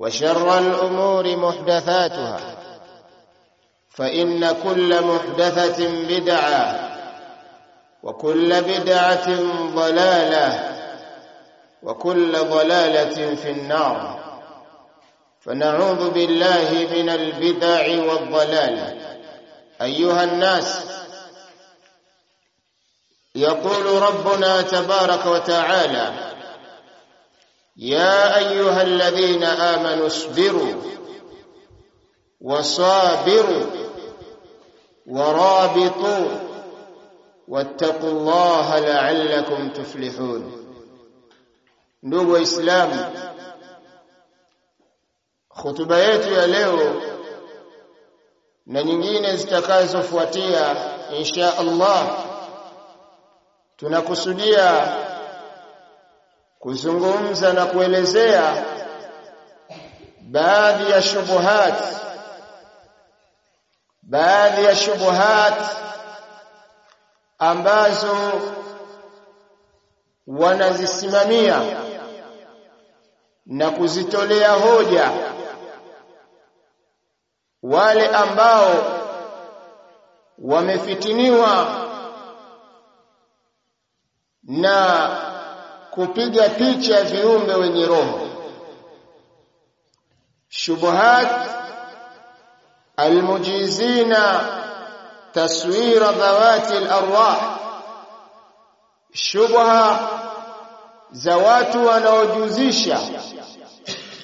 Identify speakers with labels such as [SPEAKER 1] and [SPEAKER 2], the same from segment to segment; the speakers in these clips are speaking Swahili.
[SPEAKER 1] وشر الأمور محدثاتها. فإن كل محدثة بدعة وكل بدعة ضلالة وكل ضلالة في النار. فنعوذ بالله من البدع والضلال. أيها الناس يقول ربنا تبارك وتعالى يا أيها الذين آمنوا اصبروا وصابروا ورابطوا واتقوا الله لعلكم تفلحون ndugu waislamu hutuba yetu ya leo na nyingine zitakazofuatia insha Allah tunakusudia kuzungumza na kuelezea baadhi ya shubuhat baadhi ya shubuhat ambazo wanazisimamia na kuzitolea hoja wale ambao wamefitiniwa na kupiga picha viumbe wenye roho. Shubuhat almujizina taswira dhawati alarwah. Shubha za watu wanaojuzisha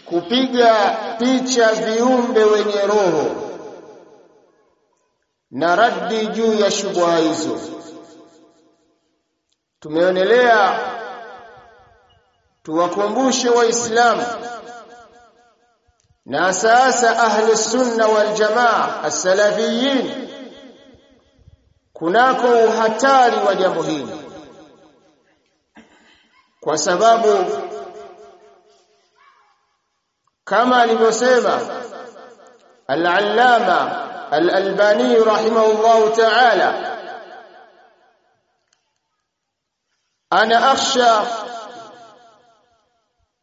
[SPEAKER 1] kupiga picha viumbe wenye roho. Na raddi juu ya shubha hizo. Tumeonelea tuwakumbushe waislamu. Na sasa ahli sunna wal jamaa as-salafiyin kunako uhatari wa jambo hili. Kwa sababu kama alivyosema al-allama al-albani rahimahullah ta'ala ana akhsha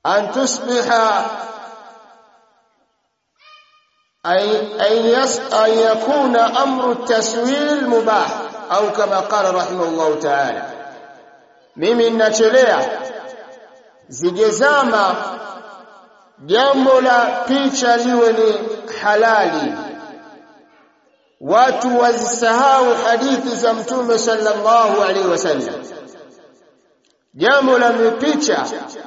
[SPEAKER 1] an tusbiha أن يكون أمر التسويل مباح أو كما قال رحمه الله تعالى mimi ninachelea zijezama jambo la picha liwe ni halali watu wazisahau hadithi za mtume sallallahu alaihi wasallam jambo la mipicha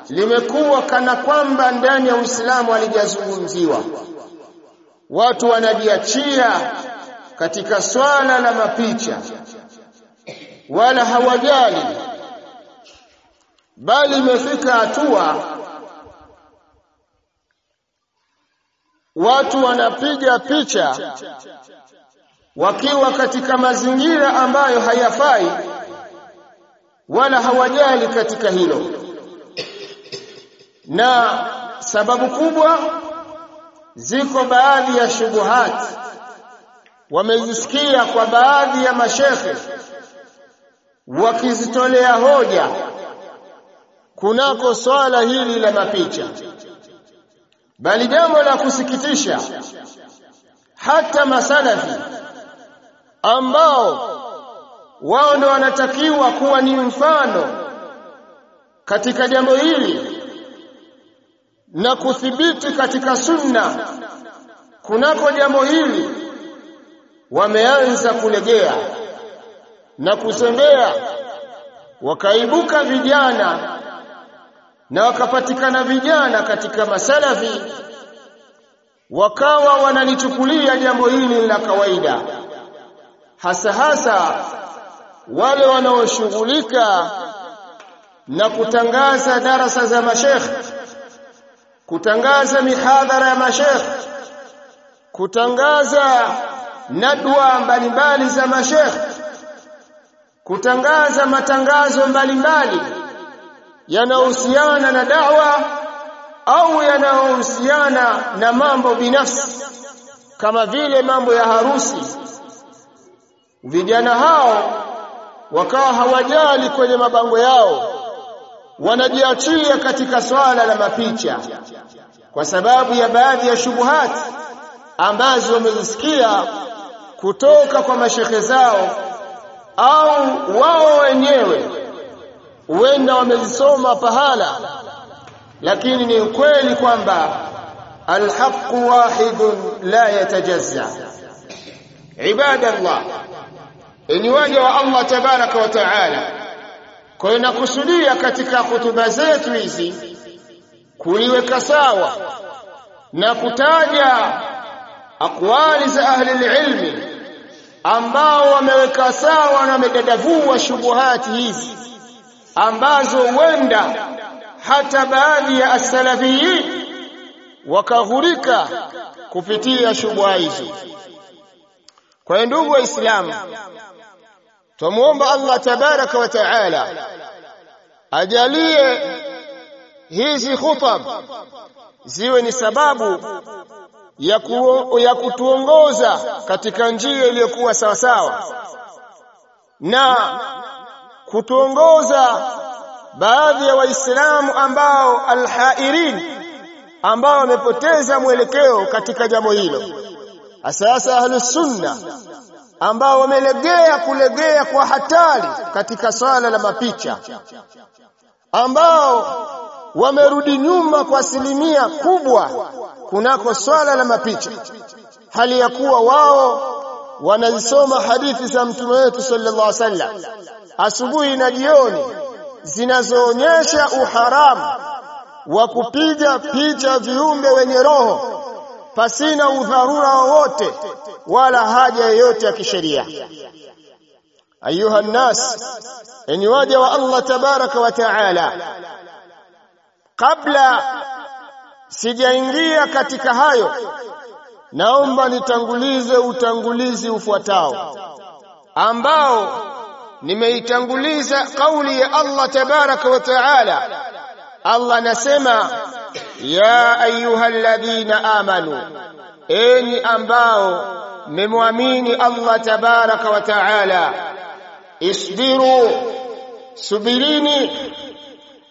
[SPEAKER 1] limekuwa kana kwamba ndani ya Uislamu alijazungumziwa. watu wanajiachia katika swala la mapicha wala hawajali bali imefika hatua watu wanapiga picha wakiwa katika mazingira ambayo hayafai wala hawajali katika hilo. Na sababu kubwa ziko baadhi ya shubuhati wamezisikia kwa baadhi ya mashekhe wakizitolea hoja kunako swala hili la mapicha. Bali jambo la kusikitisha hata masalafi ambao wao ndo wanatakiwa kuwa ni mfano katika jambo hili na kuthibiti katika sunna. Kunako jambo hili wameanza kulegea na kusembea wakaibuka vijana na wakapatikana vijana katika masalafi wakawa wanalichukulia jambo hili la kawaida hasa hasa wale wanaoshughulika na kutangaza darasa za mashekh kutangaza mihadhara ya mashekh kutangaza nadwa mbalimbali za mashekh kutangaza matangazo mbalimbali yanayohusiana na dawa au yanayohusiana na mambo binafsi kama vile mambo ya harusi. Vijana hao wakawa hawajali kwenye mabango yao. Wanajiachilia katika swala la mapicha kwa sababu ya baadhi ya shubuhati ambazo wamezisikia kutoka kwa mashehe zao au wao wenyewe. Huenda wamezisoma pahala lakini ni ukweli kwamba alhaqu wahidun la yatajazza. Ibadallah ni waja wa Allah tabaraka wa taala. Kwa hiyo nakusudia katika hutuba zetu hizi kuliweka sawa na kutaja akwali za ahli ilmi ambao wameweka sawa na wamedadavua shubuhati hizi ambazo huenda hata baadhi ya asalafiyin wakaghurika kupitia shubuha hizo kwa hiyo ndugu waislamu tumuomba Allah tabaraka wa taala ajalie hizi khutab ziwe ni sababu ya, ku, ya kutuongoza katika njia iliyokuwa sawasawa na kutuongoza baadhi ya waislamu ambao alhairin ambao wamepoteza mwelekeo katika jambo hilo. Asasa ahlus sunna ambao wamelegea kulegea kwa hatari katika swala la mapicha ambao wamerudi nyuma kwa asilimia kubwa kunako swala la mapicha. Hali ya kuwa wao wanazisoma hadithi za mtume wetu sallallahu alaihi wasallam asubuhi na jioni zinazoonyesha uharamu wa kupiga picha viumbe wenye roho pasina udharura wowote wala haja yoyote ya kisheria. Ayuha nnas enyi waja wa Allah tabaraka wa taala kabla sijaingia katika hayo naomba nitangulize utangulizi ufuatao ambao nimeitanguliza kauli ya Allah tabaraka wa taala. Allah anasema ya ayuha alladhina amanu enyi ambao mmemwamini Allah tabaraka wa taala isbiru subirini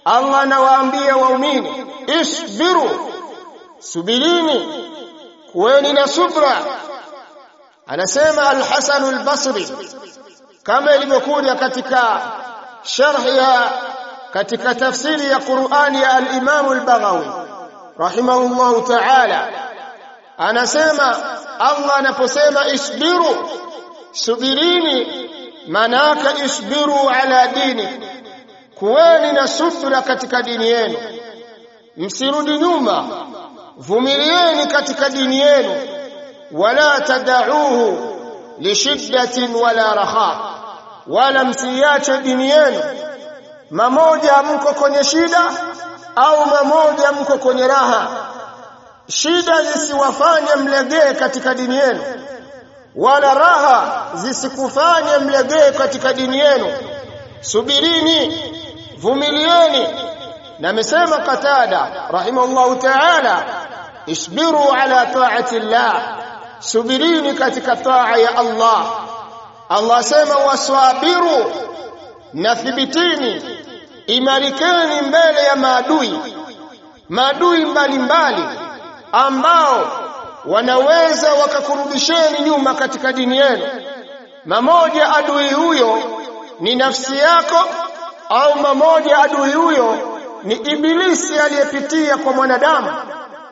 [SPEAKER 1] Allah anawaambia waumini isbiru subirini kuweni na subra. Anasema al-Hasan al-Basri kama ilivyokuja katika sharh ya katika tafsiri ya Qur'ani ya al-Imam al-Baghawi rahimahullahu ta'ala anasema Allah anaposema isbiru subirini manaka isbiru ala dini kuweni na subira katika dini yenu msirudi nyuma vumilieni katika dini yenu wala tadauhu lishiddatin wala raha wala msiache dini yenu mamoja mko kwenye shida au mamoja mko kwenye raha? Shida zisiwafanye mlegee katika dini yenu wala raha zisikufanye mlegee katika dini yenu. Subirini vumilieni. Na amesema Qatada rahimahullahu ta'ala isbiru ala ta'ati llah subirini katika taa ya Allah. Allah sema waswabiru na thibitini imarikeni mbele ya maadui maadui mbalimbali ambao wanaweza wakakurudisheni nyuma katika dini yenu. Mamoja adui huyo ni nafsi yako au mamoja adui huyo ni ibilisi aliyepitia kwa mwanadamu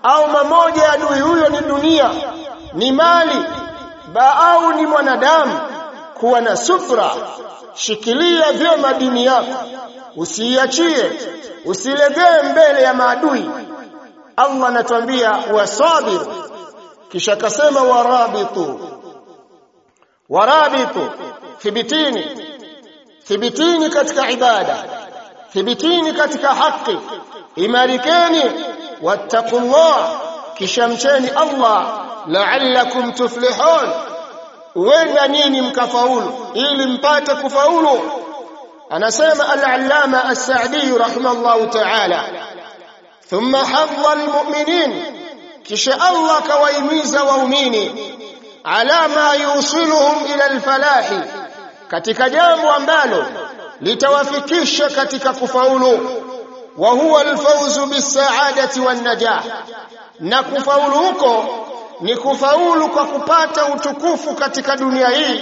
[SPEAKER 1] au mamoja adui huyo ni dunia ni mali ba au ni mwanadamu kuwa na subra shikilia vyema dini yako. Usiiachie. Usilegee mbele ya maadui. Allah anatuambia wasabir. Kisha kasema warabitu. Warabitu. Thibitini. Thibitini katika ibada. Thibitini katika haki. Imarikeni. Wattaqullah. Kisha mcheni Allah. La'allakum tuflihun uenda nini mkafaulu ili mpate kufaulu. Anasema al-allama as-sa'di rahimahullah ta'ala thumma hadha al-mu'minin kisha Allah kawaimiza waumini ala ma yusiluhum ila al-falahi katika jambo ambalo litawafikisha katika kufaulu. Wa huwa al-fawzu bis-sa'adati wan-najah na kufaulu huko ni kufaulu kwa kupata utukufu katika dunia hii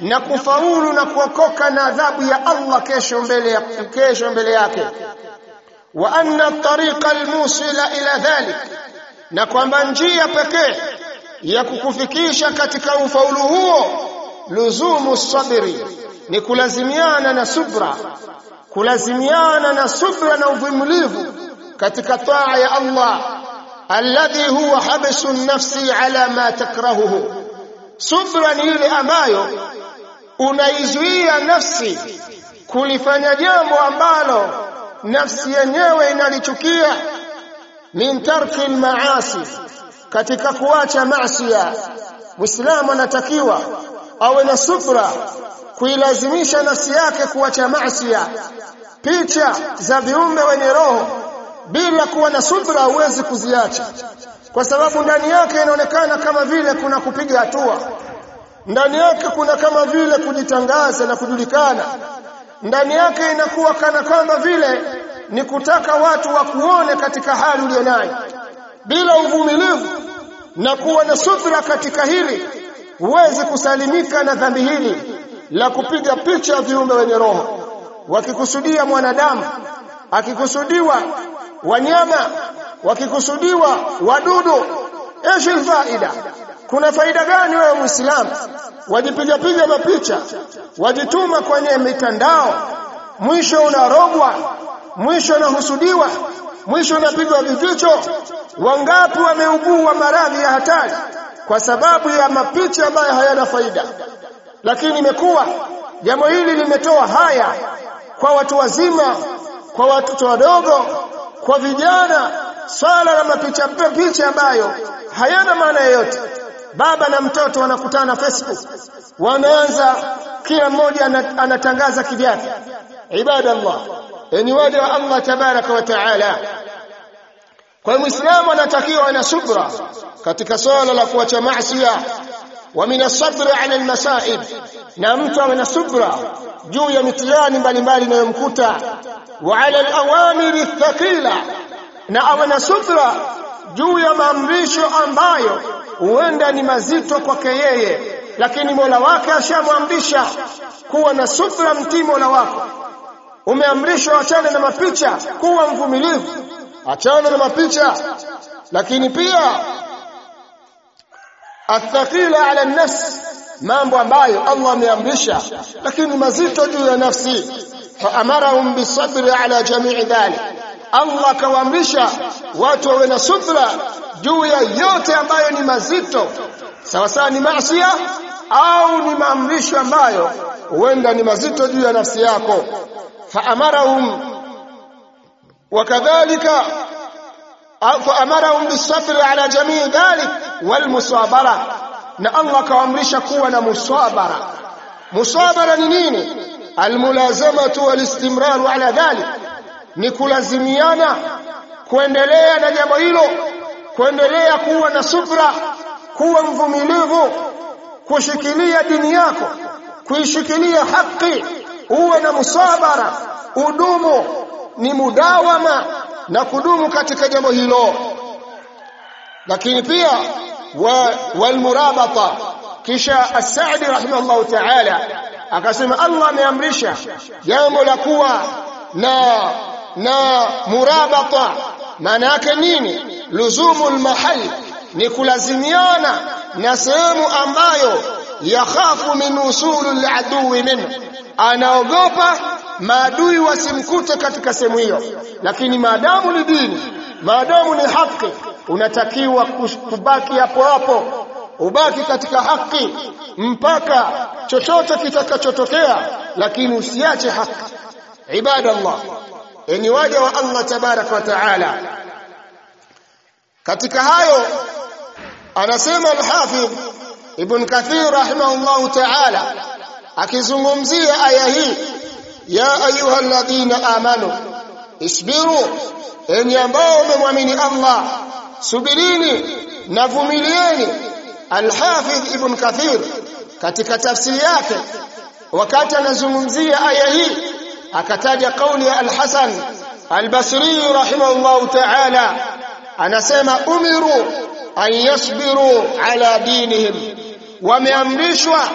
[SPEAKER 1] na kufaulu na kuokoka na adhabu ya Allah kesho mbele ya kesho mbele yake. Wa anna tariqa almusila ila dhalik na kwamba njia pekee ya kukufikisha katika ufaulu huo luzumu sabri ni kulazimiana na subra. Kulazimiana na subra na uvumilivu katika taa ya Allah alladhi huwa habsu nafsi ala ma takrahuhu. Subra ni ile ambayo unaizuia nafsi kulifanya jambo ambalo nafsi yenyewe inalichukia. Min tarki maasi katika kuacha maasiya muislamu anatakiwa awe na subra kuilazimisha nafsi yake kuacha maasiya picha za viumbe wenye roho bila kuwa na subra huwezi kuziacha. Kwa sababu ndani yake inaonekana kama vile kuna kupiga hatua. Ndani yake kuna kama vile kujitangaza na kujulikana. Ndani yake inakuwa kana kwamba vile ni kutaka watu wakuone katika hali ulionayo bila uvumilivu na kuwa na subra katika hili huwezi kusalimika na dhambi hili la kupiga picha viumbe wenye roho. Wakikusudia mwanadamu akikusudiwa wanyama wakikusudiwa wadudu ايش الفائده kuna faida gani wewe muislamu? Wajipiga piga mapicha wajituma kwenye mitandao mwisho unarogwa mwisho unahusudiwa mwisho unapigwa vijicho wangapi wameugua maradhi ya hatari kwa sababu ya mapicha ambayo hayana faida? Lakini imekuwa jambo hili limetoa haya kwa watu wazima kwa watoto wadogo kwa vijana swala la mapicha picha ambayo hayana maana yoyote. Baba na mtoto wanakutana Facebook. Wanaanza kila mmoja anatangaza kivyake. Ibada Allah ni waja wa Allah tabaraka wa taala. Kwa muislamu anatakiwa na subra katika swala la kuacha maasi wa min as-sabr 'ala al-masa'ib na mtu awe na subra juu ya mitihani mbalimbali inayomkuta. Wa 'ala al-awamiri ath-thaqila na awe na subra juu ya maamrisho ambayo huenda ni mazito kwake yeye. Lakini Mola wake ashamwamrisha kuwa na subra mtii Mola wako. Umeamrishwa achane na mapicha kuwa mvumilivu achane na mapicha. Lakini pia athqila ala nafs mambo ambayo Allah ameamrisha lakini mazito juu ya nafsi. Faamarahum bisabri ala jamii dhalik. Allah akawaamrisha watu wawe na subra juu ya yote ambayo ni mazito. Sawa sawa ni maasiya au ni maamrisho ambayo huenda ni mazito juu ya nafsi yako. Faamarahum wakadhalika faamarahum bisabri ala jamii dhalik walmusabara na Allah akawaamrisha kuwa na musabara musabara ni nini? Almulazamatu walistimraru ala dhalik. Ni kulazimiana kuendelea na jambo hilo kuendelea kuwa na subra kuwa mvumilivu kushikilia dini yako kuishikilia haki. Uwe na musabara udumu ni mudawama na kudumu katika jambo hilo. Lakini pia walmurabata kisha as-Sa'di rahimahullah ta'ala akasema Allah ameamrisha jambo la kuwa na na murabata maana yake nini luzumul mahal ni kulazimiana na sehemu ambayo yakhafu min usulul adui minhu anaogopa maadui wasimkute katika sehemu hiyo. Lakini maadamu ni dini maadamu ni haki unatakiwa kubaki hapo hapo. Ubaki katika haki mpaka chochote kitakachotokea lakini usiache haki. Ibadallah enyi waja wa Allah tabarak wa taala. Katika hayo anasema al-Hafidh Ibn Kathir rahimahullah taala akizungumzia aya hii ya ayyuhalladhina amanu isbiru enyi ambao mmemwamini Allah subirini na vumilieni. al-Hafidh Ibn Kathir katika tafsiri yake wakati anazungumzia aya hii akataja kauli ya al-Hasan al-Basri rahimahullah ta'ala anasema umiru an yasbiru ala dinihim. Wameamrishwa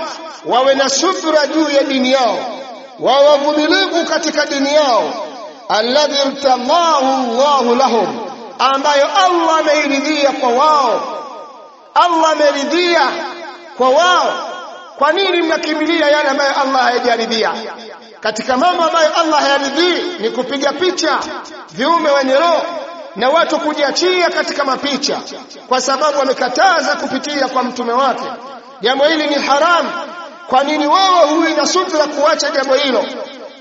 [SPEAKER 1] wawe na subra juu ya dini yao wawe wavumilivu katika dini yao alladhi irtadhahu Allah lahum ambayo Allah ameiridhia kwa wao. Allah ameridhia kwa wao. Kwa nini mnakimbilia yale ambayo Allah hayajaridhia katika mambo ambayo Allah hayaridhii ni kupiga picha viume wenye roho na watu kujiachia katika mapicha kwa sababu wamekataza kupitia kwa mtume wake. Jambo hili ni haramu kwa nini wewe huwi na subira kuacha jambo hilo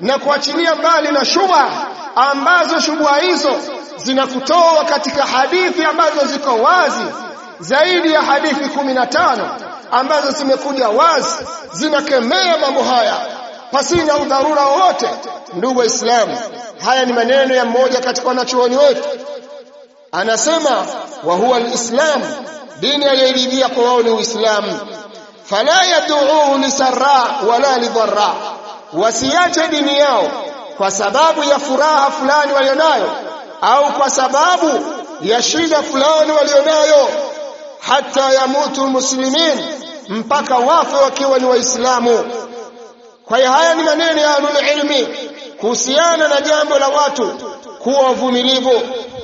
[SPEAKER 1] na kuachilia mbali na shubha ambazo shubha hizo zinakutoa katika hadithi ambazo ziko wazi zaidi ya hadithi kumi na tano ambazo zimekuja wazi zinakemea mambo haya pasina udharura wowote ndugu waislamu? Haya ni maneno ya mmoja katika wanachuoni wetu. Anasema wa huwa alislam dini aliyoiridhia kwa wao ni uislamu fala yad'uhu lisarra wala lidharra wasiache dini yao kwa sababu ya furaha fulani walionayo au kwa sababu ya shida fulani walionayo. Hata yamutu muslimin mpaka wafe wakiwa ni waislamu. Kwa haya ni maneno ya ulul ilmi kuhusiana na jambo la watu kuwa wavumilivu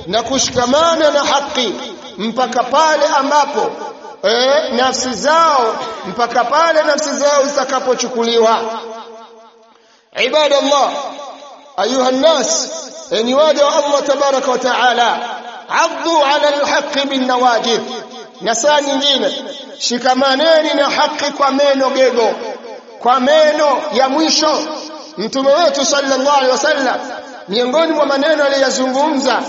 [SPEAKER 1] na kushikamana na haki mpaka pale ambapo e, nafsi zao mpaka pale nafsi zao zitakapochukuliwa. Ibadallah ayuha nnas enyi waja wa Allah tabaraka wa taala addu ala alhaqi bin nawajid na saa nyingine shikamaneni na haki kwa meno gego kwa meno ya mwisho. Mtume wetu sallallahu alaihi wasallam miongoni mwa maneno aliyozungumza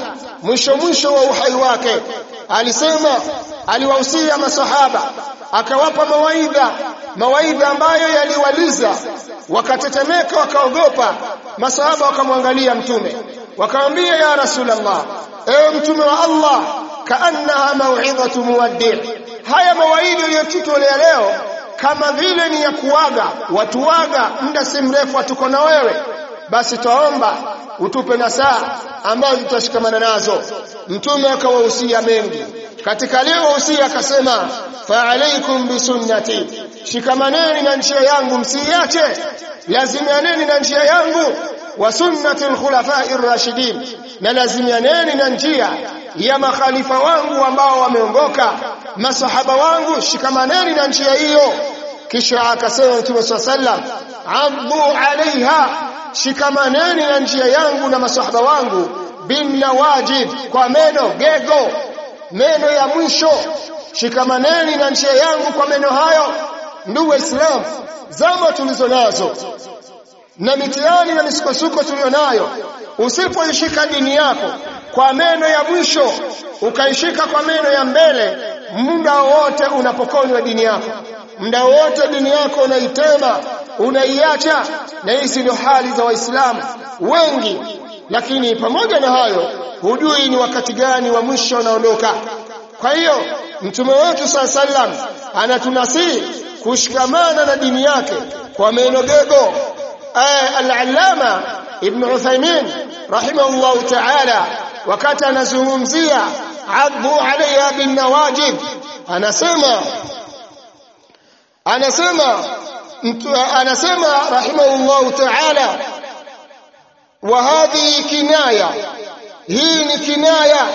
[SPEAKER 1] mwisho mwisho wa uhai wake alisema aliwahusia masahaba akawapa mawaidha mawaidha ambayo yaliwaliza. Wakatetemeka wakaogopa. Masahaba wakamwangalia mtume wakamwambia ya rasulullah ewe mtume wa Allah kaannaha mau'idhatu muwaddi. Haya mawaidha uliyotutolea leo kama vile ni ya kuaga watuaga muda si mrefu hatuko na wewe. Basi twaomba utupe na saa ambazo tutashikamana nazo. Mtume akawahusia mengi katika leo usia akasema fa alaikum bisunnati shikamaneni na njia yangu msiiache. Lazimianeni na njia yangu. Wa sunnati alkhulafai rashidin na lazimianeni na njia ya makhalifa wangu ambao wameongoka masahaba wangu. Shikamaneni na njia hiyo. Kisha akasema mtume sallam abdu alaiha shikamaneni na njia yangu na masahaba wangu. Bin nawajib kwa meno gego meno ya mwisho. Shikamaneni na njia yangu kwa meno hayo ndugu waislamu zama tulizo nazo na mitihani na misukosuko tuliyonayo usipoishika dini yako kwa meno ya mwisho ukaishika kwa meno ya mbele muda wote unapokonywa dini yako. Muda wote dini yako unaitema unaiacha na hizi ndio hali za waislamu. Wengi lakini pamoja na hayo hujui ni wakati gani wa mwisho anaondoka kwa hiyo mtume wetu saa sallam anatunasihi kushikamana na dini yake kwa meno gego al-allama ibn Uthaymeen rahimahullahu ta'ala wakati anazungumzia adhu alayha bin nawajib anasema anasema anasema rahimahullahu ta'ala وهذه كناية. هي كناية.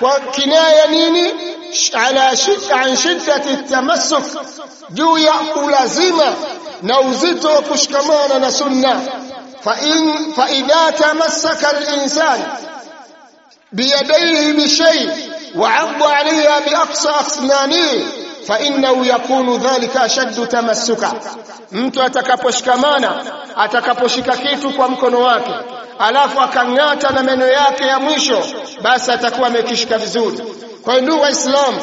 [SPEAKER 1] وكناية نيني؟ على شده عن شدة التمسك. جويا ولازمة. نوزيتو كشكمانا نسنة. فإن فإذا تمسك الإنسان بيديه بشيء وعض عليها بأقصى أسنانه fa innahu yakunu dhalika ashaddu tamassuka. Mtu atakaposhikamana atakaposhika kitu kwa mkono wake alafu akang'ata na meno yake ya mwisho basi atakuwa amekishika vizuri. Kwa hiyo ndugu waislamu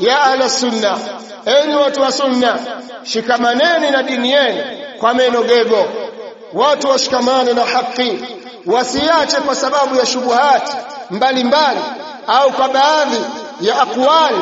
[SPEAKER 1] ya ahla sunna enyi watu wa sunna shikamaneni na dini yenu kwa meno gego. Watu washikamane na haki wasiache kwa sababu ya shubuhati mbalimbali au kwa baadhi ya akwali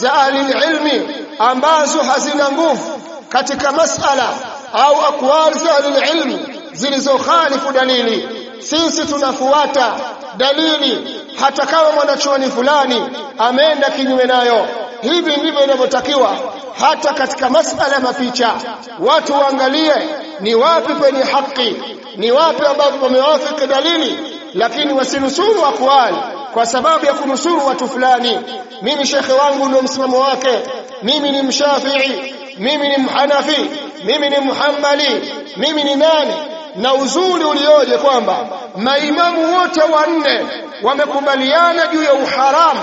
[SPEAKER 1] za alilmi ambazo hazina nguvu katika masala au akwali za alilmi ilmi zilizokhalifu dalili. Sisi tunafuata dalili hata kama mwanachuoni fulani ameenda kinyume nayo. Hivi ndivyo inavyotakiwa hata katika masala ya mapicha. Watu waangalie ni wapi penye haki ni wapi ambapo pamewafiki dalili lakini wasinusuru akwali kwa sababu ya kunusuru watu fulani mimi shekhe wangu ndio msimamo wake mimi ni mshafii mimi ni mhanafi mimi ni muhammali mimi ni nani na uzuri ulioje kwamba maimamu wote wanne wamekubaliana juu ya uharamu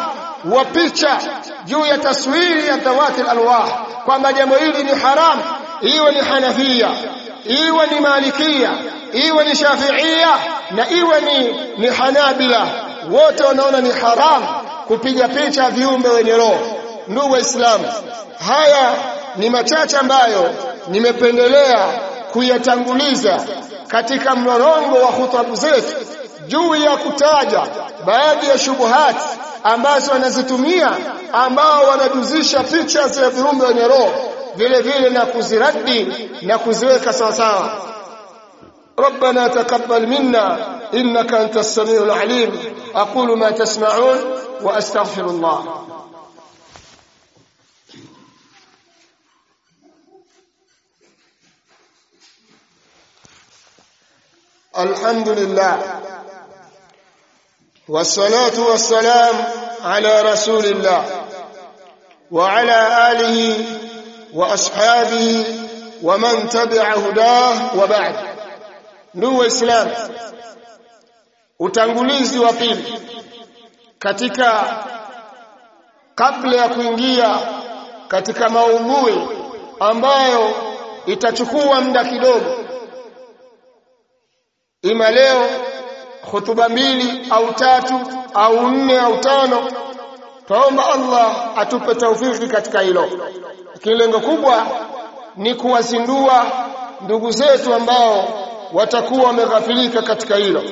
[SPEAKER 1] wa picha juu ya taswiri ya dhawati alwah kwamba jambo hili ni haram iwe ni hanafia iwe ni malikia iwe ni shafiia na iwe ni, ni hanabila wote wanaona ni haram kupiga picha viumbe wenye roho ndugu waislamu haya ni machache ambayo nimependelea kuyatanguliza katika mlolongo wa hutubu zetu juu ya kutaja baadhi ya shubuhati ambazo wanazitumia ambao wanajuzisha picha za viumbe wenye roho vile vile na kuziradi na kuziweka sawa sawa ربنا تقبل منا إنك أنت السميع العليم. أقول ما تسمعون وأستغفر الله. الحمد لله والصلاة والسلام على رسول الله وعلى آله وأصحابه ومن تبع هداه وبعد. ndugu waislamu utangulizi wa pili. Katika kabla ya kuingia katika maudhui ambayo itachukua muda kidogo ima leo hutuba mbili au tatu au nne au tano tuomba Allah atupe taufiki katika hilo. Lakini lengo kubwa ni kuwazindua ndugu zetu ambao watakuwa wameghafilika katika hilo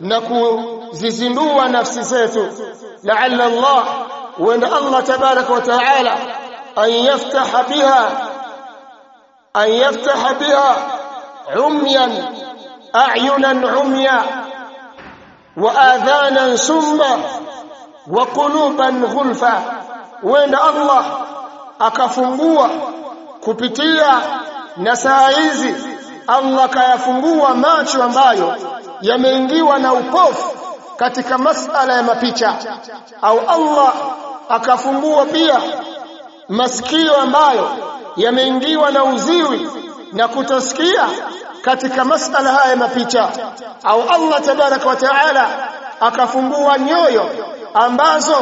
[SPEAKER 1] na kuzizindua nafsi zetu la'alla Allah huenda Allah tabaraka wa taala an yaftaha biha an yaftaha biha umyan a'yunan umya wa adhanan summa wa quluban ghulfa huenda Allah akafungua kupitia na saa hizi Allah kayafungua macho ambayo yameingiwa na upofu katika masala ya mapicha. Au Allah akafungua pia masikio ambayo yameingiwa na uziwi na kutosikia katika masala haya ya mapicha. Au Allah tabaraka wa taala akafungua nyoyo ambazo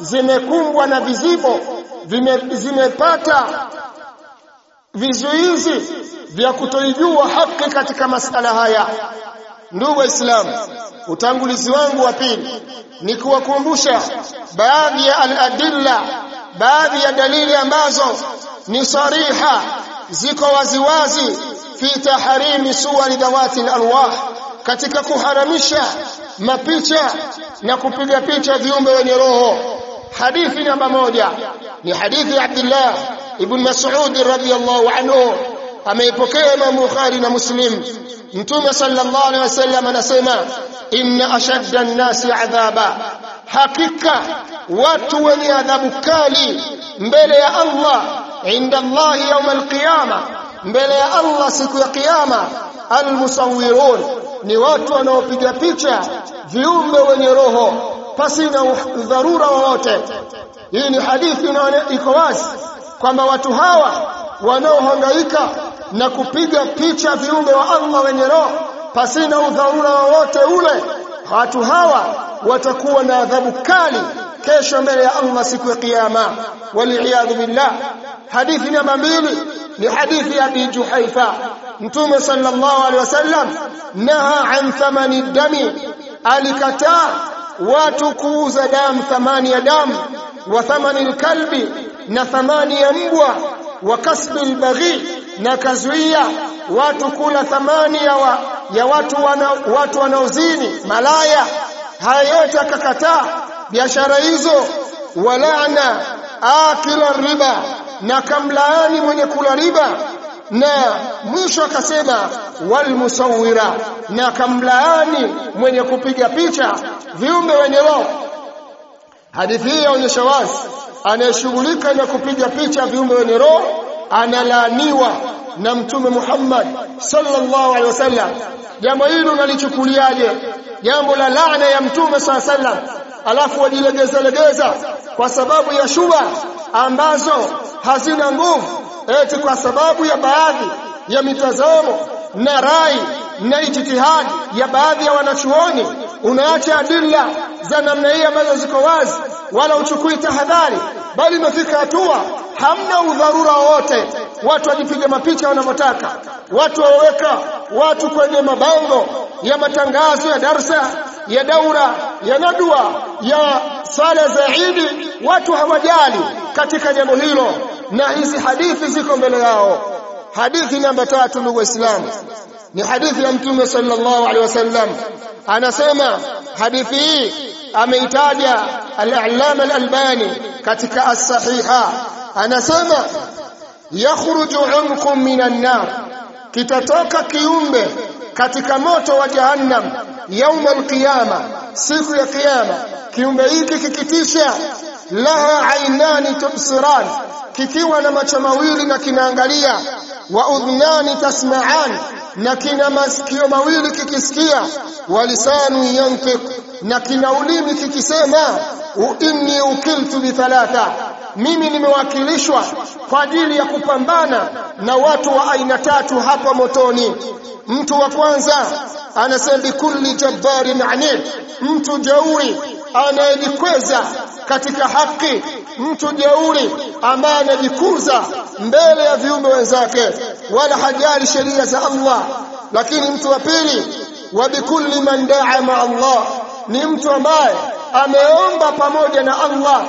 [SPEAKER 1] zimekumbwa na vizibo vime, zimepata vizuizi vya kutoijua haki katika masala haya ndugu waislamu utangulizi wangu wa pili ni kuwakumbusha baadhi ya al-adilla baadhi ya dalili ambazo ni sariha ziko waziwazi fi taharimi suwari dawati al-alwah katika kuharamisha mapicha na kupiga picha viumbe wenye roho. Hadithi namba moja ni hadithi ya Abdullah ibn Mas'ud radhiyallahu anhu ameipokea Imam Bukhari na Muslim Mtume sallallahu alaihi wasallam anasema inna ashadda an-nasi adhaba hakika watu wenye adhabu kali mbele ya Allah inda Allah يوم القيامه mbele ya Allah siku ya kiyama almusawwirun ni watu wanaopiga picha viumbe wenye roho pasina dharura wowote hii ni hadithi iko wazi kwamba watu hawa wanaohangaika na kupiga picha viumbe wa Allah wenye roho pasina udharura wowote ule watu hawa watakuwa na adhabu kali kesho mbele ya Allah siku ya kiyama. Waliyadhu billah. Hadithi namba mbili ni hadithi ya Abi Juhaifa Mtume sallallahu alaihi wasallam naha an thamani dami alikataa watu kuuza damu thamani ya damu wa thamani alkalbi na thamani ya mbwa wa kasbi albaghi na kazuia watu kula thamani ya, wa, ya watu wana, watu wanaozini malaya. Haya yote akakataa biashara hizo walana akila riba na kamlaani mwenye kula riba. Na mwisho akasema walmusawira na kamlaani mwenye kupiga picha viumbe wenye roho hadithi hii yaonyesha wazi anayeshughulika na kupiga picha viumbe wenye roho analaaniwa na mtume Muhammad sallallahu alaihi wasallam. Jambo hili unalichukuliaje? Jambo la laana ya mtume sallallahu alaihi wasallam. Alafu wajilegeza legeza kwa sababu ya shuba ambazo hazina nguvu eti kwa sababu ya baadhi ya mitazamo na rai na ijtihadi ya baadhi ya wanachuoni unaacha adilla za namna hii ambazo ziko wazi wala uchukui tahadhari bali imefika hatua hamna udharura wowote. Watu wajipiga mapicha wanavyotaka watu waweka watu kwenye mabango ya matangazo ya darsa ya daura ya nadwa ya sala za Idi watu hawajali katika jambo hilo na hizi hadithi ziko mbele yao. Hadithi namba tatu ndugu waislamu ni hadithi ya mtume sallallahu alaihi wasallam. Anasema hadithi hii ameitaja al-Allama al-Albani katika as-sahiha. Anasema yakhruju unqum minan nar. Kitatoka kiumbe katika moto wa jahannam yauma alqiyama siku ya kiyama. Kiumbe hiki kikitisha laha ainani tubsiran kikiwa na macho mawili na kinaangalia wa udhnani tasma'an na kina masikio mawili kikisikia walisanu yantiq na kina ulimi kikisema inni ukiltu bi thalatha. Mimi nimewakilishwa kwa ajili ya kupambana na watu wa aina tatu hapa motoni. Mtu wa kwanza anasema bikulli jabbarin anid mtu jeuri anayejikweza katika haki. Mtu jeuri ambaye anajikuza mbele ya viumbe wenzake. Wala hajali sheria za Allah. Lakini mtu wa pili wa bikulli man daa ma Allah. Ni mtu ambaye ameomba pamoja na Allah.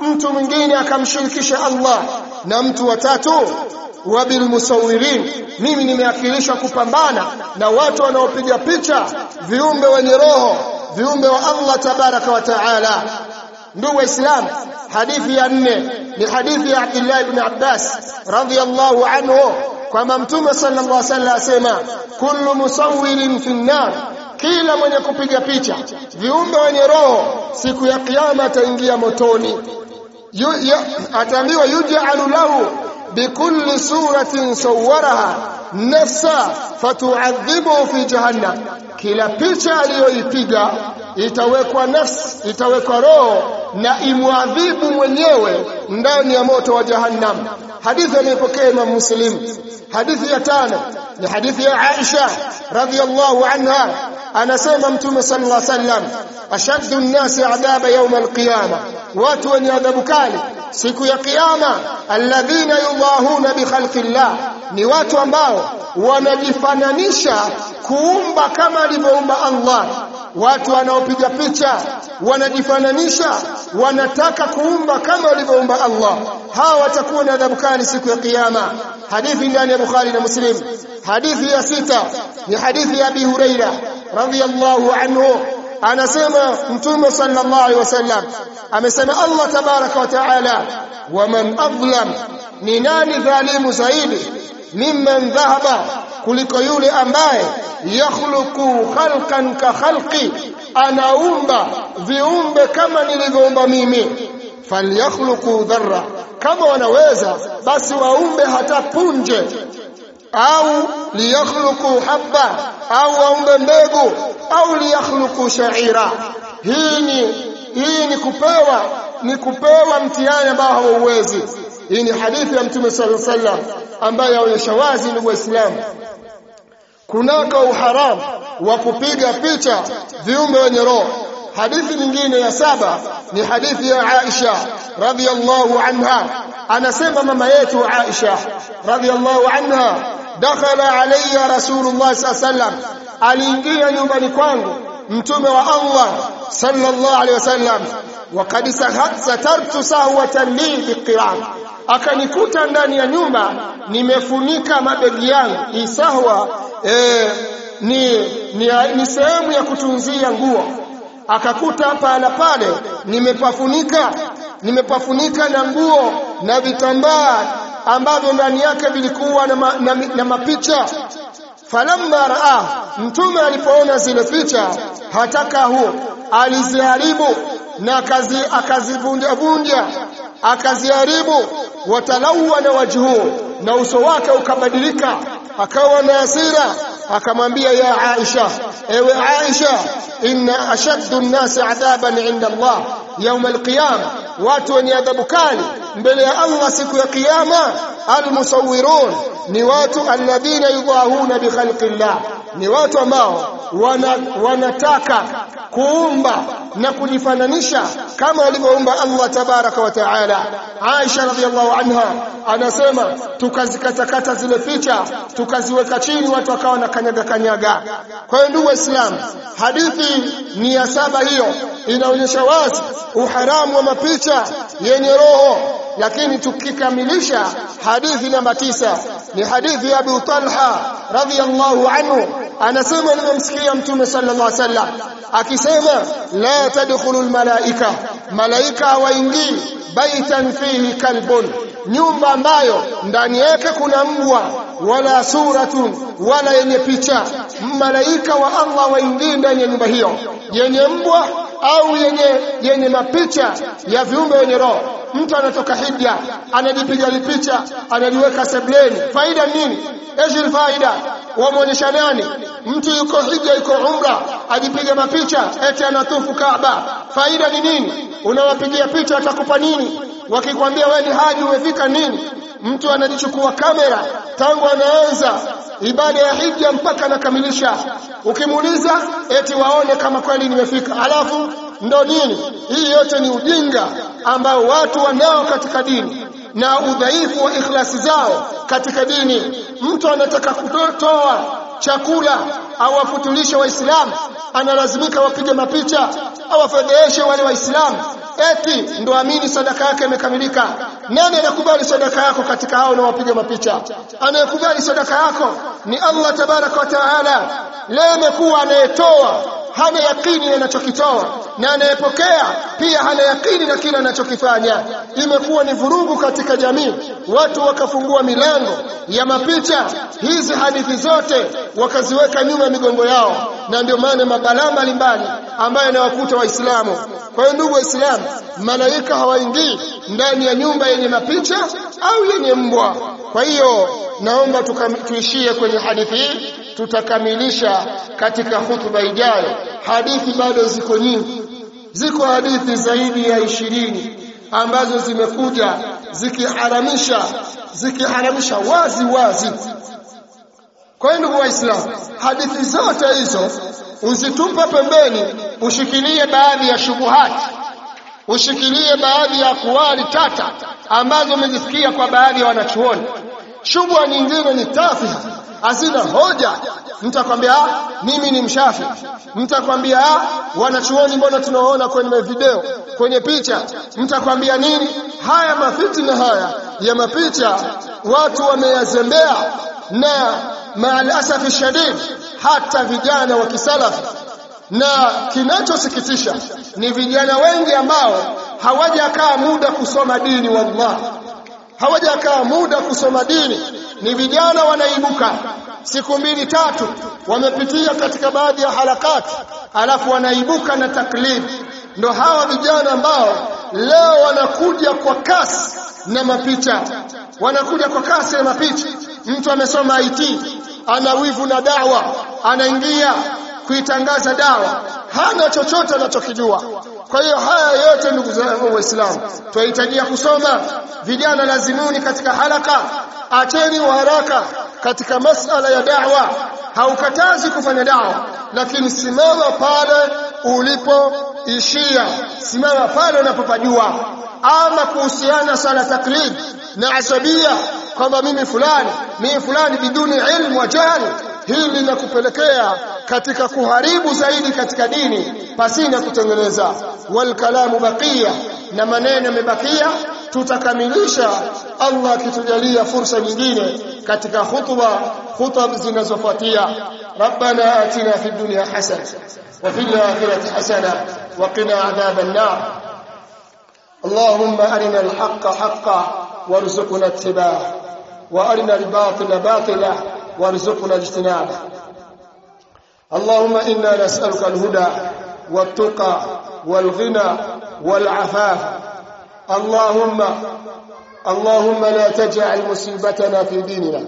[SPEAKER 1] Mtu mwingine akamshirikisha Allah. Na mtu wa tatu wa bilmusawirin mimi nimeakilishwa kupambana na watu wanaopiga picha viumbe wenye roho viumbe wa Allah tabaraka wa taala ndugu waislamu hadithi ya nne ni hadithi ya Abdullah ibn Abbas radhiyallahu anhu kwamba mtume sallallahu alaihi wasallam asema kullu musawwirin fi nar kila mwenye kupiga picha viumbe wenye roho siku ya kiyama ataingia motoni. Ataambiwa yuj'alu lahu bikulli suratin sawwaraha nafsa fatu'adhibu fi jahannam. Kila picha aliyoipiga itawekwa nafsi itawekwa roho na imwadhibu mwenyewe ndani ya moto wa jahannam. Hadithi aliyopokea Imam Muslim. Hadithi ya tano ni hadithi ya Aisha radhiyallahu anha. Anasema mtume sallallahu alaihi wasallam ashaddu an-nasi adaba yawm al-qiyama. Watu wenye adhabu kali siku ya kiyama alladhina yudahuna bi khalqillah ni watu ambao wanajifananisha kuumba kama alivyoumba Allah. Watu wanaopiga picha wanajifananisha wanataka kuumba kama alivyoumba Allah. Hawa watakuwa na adhabu kali siku ya kiyama. Hadithi ndani ya Bukhari na Muslim. Hadithi ya sita ni hadithi ya Abi Huraira radhiyallahu anhu. Anasema mtume sallallahu alaihi wasallam amesema Allah tabaraka wa taala waman adlam ni nani dhalimu zaidi? Mimman dhahaba kuliko yule ambaye yakhluqu khalqan ka khalqi anaumba viumbe kama nilivyoumba mimi. Falyakhluqu dharra kama wanaweza basi waumbe hata punje. Au liyakhluqu habba au waumbe mbegu au liyakhluqu sha'ira. Hii ni hii ni kupewa ni kupewa mtihani ambao hauwezi. Hii ni hadithi ya mtume sallallahu alaihi wasallam ambaye yaonyesha wazi ndugu waislamu kunako uharamu wa kupiga picha viumbe wenye roho hadithi nyingine ya saba ni hadithi ya Aisha radhiyallahu anha anasema mama yetu Aisha radhiyallahu anha dakhala alayya rasulullah sallallahu alayhi wasallam aliingia nyumbani kwangu mtume wa Allah sallallahu alayhi wasallam وقد سترت سهوة لي بالقران akanikuta ndani ya nyumba nimefunika mabegi yangu. Isahwa eh, ni, ni, ni sehemu ya kutunzia nguo. Akakuta pala pale nimepafunika nimepafunika na nguo na vitambaa ambavyo ndani yake vilikuwa na, ma, na, na mapicha. Falamma raa mtume alipoona zile picha hataka huo. Aliziharibu na akazi akazivunja vunja akaziharibu watalawana wajhu na uso wake ukabadilika akawa na hasira akamwambia ya Aisha ewe Aisha inna ashaddu an-nas adhaban 'inda Allah يوم القيامه watu wenye adhabu kali mbele ya Allah siku ya kiyama almusawwirun ni watu alladhina yudahuna bi khalqillah ni watu ambao wana, wanataka kuumba na kujifananisha kama alivyoumba Allah tabaraka wa taala. Aisha radhiallahu anha anasema tukazikatakata zile picha tukaziweka chini watu wakawa na kanyaga kanyaga. Kwa hiyo ndugu waislamu hadithi ni ya saba hiyo. Inaonyesha wazi uharamu wa mapicha yenye roho lakini tukikamilisha hadithi namba tisa ni hadithi ya Abu Talha radhiyallahu anhu anasema nimemsikia mtume sallallahu alaihi wasallam akisema la tadkhulul malaika malaika hawaingii. Baitan fihi kalbun. Nyumba ambayo ndani yake kuna mbwa wala suratun wala yenye picha. Malaika wa Allah waingii ndani ya nyumba hiyo. Yenye mbwa au yenye yenye mapicha ya viumbe wenye roho mtu anatoka hija anajipiga lipicha analiweka sebleni. Faida nini? Eji faida. Wamuonyesha nani? Mtu yuko hija yuko umra ajipiga mapicha eti anatufu Kaaba. Faida ni nini? Unawapigia picha atakupa nini? Wakikwambia wewe ni haji umefika nini? Mtu anajichukua kamera tangu anaanza ibada ya hija mpaka anakamilisha. Ukimuuliza eti waone kama kweli nimefika. Alafu ndo nini hii yote ni ujinga ambao watu wanao katika dini na udhaifu wa ikhlasi zao katika dini. Mtu anataka kutoa chakula au afutulishe waislamu analazimika wapige mapicha au afedheshe wale waislamu. Eti ndo amini sadaka yake imekamilika. Nani anakubali sadaka yako katika hao na wapiga mapicha? Anayekubali sadaka yako ni Allah tabaraka wa taala. Leo imekuwa anayetoa hana yakini anachokitoa. Na anayepokea pia hana yakini na kile anachokifanya. Imekuwa ni vurugu katika jamii. Watu wakafungua milango ya mapicha. Hizi hadithi zote wakaziweka nyuma ya migongo yao na ndio maana mabalaa mbalimbali ambayo yanawakuta waislamu. Kwa hiyo ndugu waislamu malaika hawaingii ndani ya nyumba yenye mapicha au yenye mbwa. Kwa hiyo naomba tuishie kwenye hadithi hii tutakamilisha katika hutuba ijayo. Hadithi bado ziko nyingi. Ziko hadithi zaidi ya ishirini ambazo zimekuja zikiharamisha zikiharamisha wazi wazi kwa hiyo ndugu waislamu hadithi zote hizo uzitupe pembeni ushikilie baadhi ya shubuhati ushikilie baadhi ya kuwali tata ambazo umezisikia kwa baadhi ya wanachuoni. Shubha nyingine ni tafiha hazina hoja. Mtakwambia mimi ni mshafi. Mtakwambia wanachuoni mbona tunaona kwenye video kwenye picha? Mtakwambia nini? Haya mafitina haya ya mapicha watu wameyazembea na maalasafi shadid hata vijana wa kisalafi na kinachosikitisha ni vijana wengi ambao hawajakaa muda kusoma dini wallah. Hawajakaa muda kusoma dini. Ni vijana wanaibuka. Siku mbili tatu wamepitia katika baadhi ya harakati alafu wanaibuka na taklid. Ndo hawa vijana ambao leo wanakuja kwa kasi na mapicha. Wanakuja kwa kasi na mapicha mtu amesoma IT ana wivu na dawa anaingia kuitangaza dawa hana chochote anachokijua. Kwa hiyo haya yote ndugu zangu waislamu tunahitajia kusoma. Vijana lazimuni katika halaka acheni haraka katika masala ya dawa haukatazi kufanya dawa lakini simama pale ulipoishia. Simama pale unapopajua. Ama kuhusiana sala taklid na asabia kwamba mimi fulani mimi fulani biduni ilmu wa jahili hili linakupelekea katika kuharibu zaidi katika dini pasina kutengeneza. Wal kalamu baqiya na maneno yamebakia tutakamilisha. Allah akitujalia fursa nyingine katika khutba khutba zinazofuatia. ربنا آتنا في الدنيا حسنة وفي الآخرة حسنة وقنا عذاب النار اللهم أرنا الحق حقا وارزقنا اتباعه وأرنا الباطل باطلا وارزقنا اجتنابه اللهم والتقى والغنى والعفاف اللهم اللهم لا تجعل مصيبتنا في ديننا.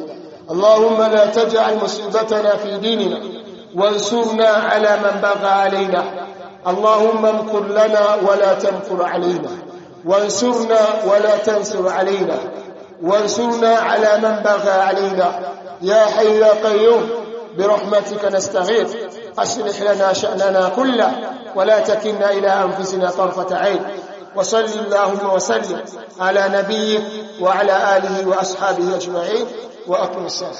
[SPEAKER 1] اللهم لا تجعل مصيبتنا في ديننا. وانصرنا على من بغى علينا. اللهم امكر لنا ولا تمكر علينا. وانصرنا ولا تنصر علينا. وانصرنا على من بغى علينا. يا حي يا قيوم برحمتك نستغيث. أصلح لنا شأننا كله ولا تكلنا إلى أنفسنا طرفة عين. وصل اللهم وسلم على نبيك وعلى آله وأصحابه أجمعين وأقم الصلاة.